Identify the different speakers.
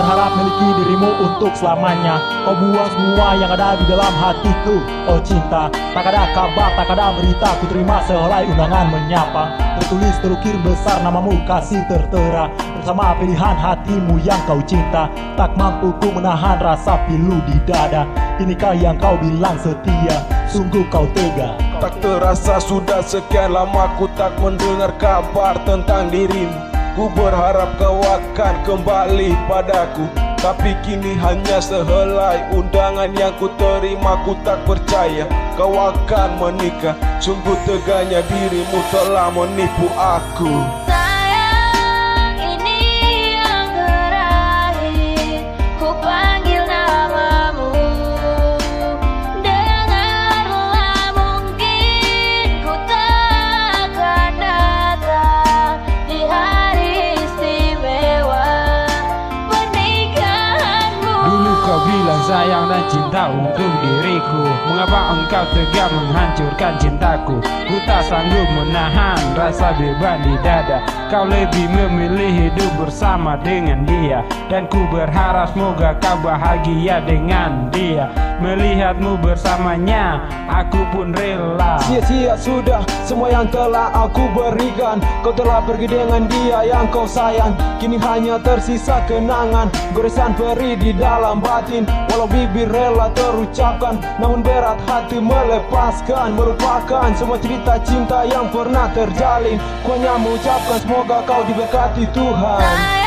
Speaker 1: berharap miliki dirimu untuk selamanya. Kau buang semua yang ada di dalam hatiku. Oh cinta Tak ada kabar, tak ada berita. Ku terima sehelai undangan menyapa. Tertulis terukir besar namamu kasih tertera. Bersama pilihan hatimu yang kau cinta. Tak mampu ku menahan rasa pilu di dada. Inikah yang kau bilang setia? Sungguh kau tega.
Speaker 2: Tak terasa sudah sekian lama ku tak mendengar kabar tentang dirimu Ku berharap kau akan kembali padaku. Tapi kini hanya sehelai undangan yang ku terima Ku tak percaya kau akan menikah. Sungguh teganya dirimu telah menipu aku
Speaker 3: sayang
Speaker 4: dan cinta untuk diriku. Mengapa engkau tega menghancurkan cintaku? Ku tak sanggup menahan rasa beban di dada. Kau lebih memilih hidup bersama dengan dia. Dan ku berharap semoga kau bahagia dengan dia. Melihatmu bersamanya Aku pun rela.
Speaker 2: Sia-sia sudah semua yang telah aku berikan. Kau telah pergi dengan dia yang kau sayang. Kini hanya tersisa kenangan. Goresan perih di dalam batin Walau bibir rela terucapkan Namun berat hati melepaskan Melupakan semua cerita cinta yang pernah terjalin. Ku hanya mengucapkan semoga kau diberkati Tuhan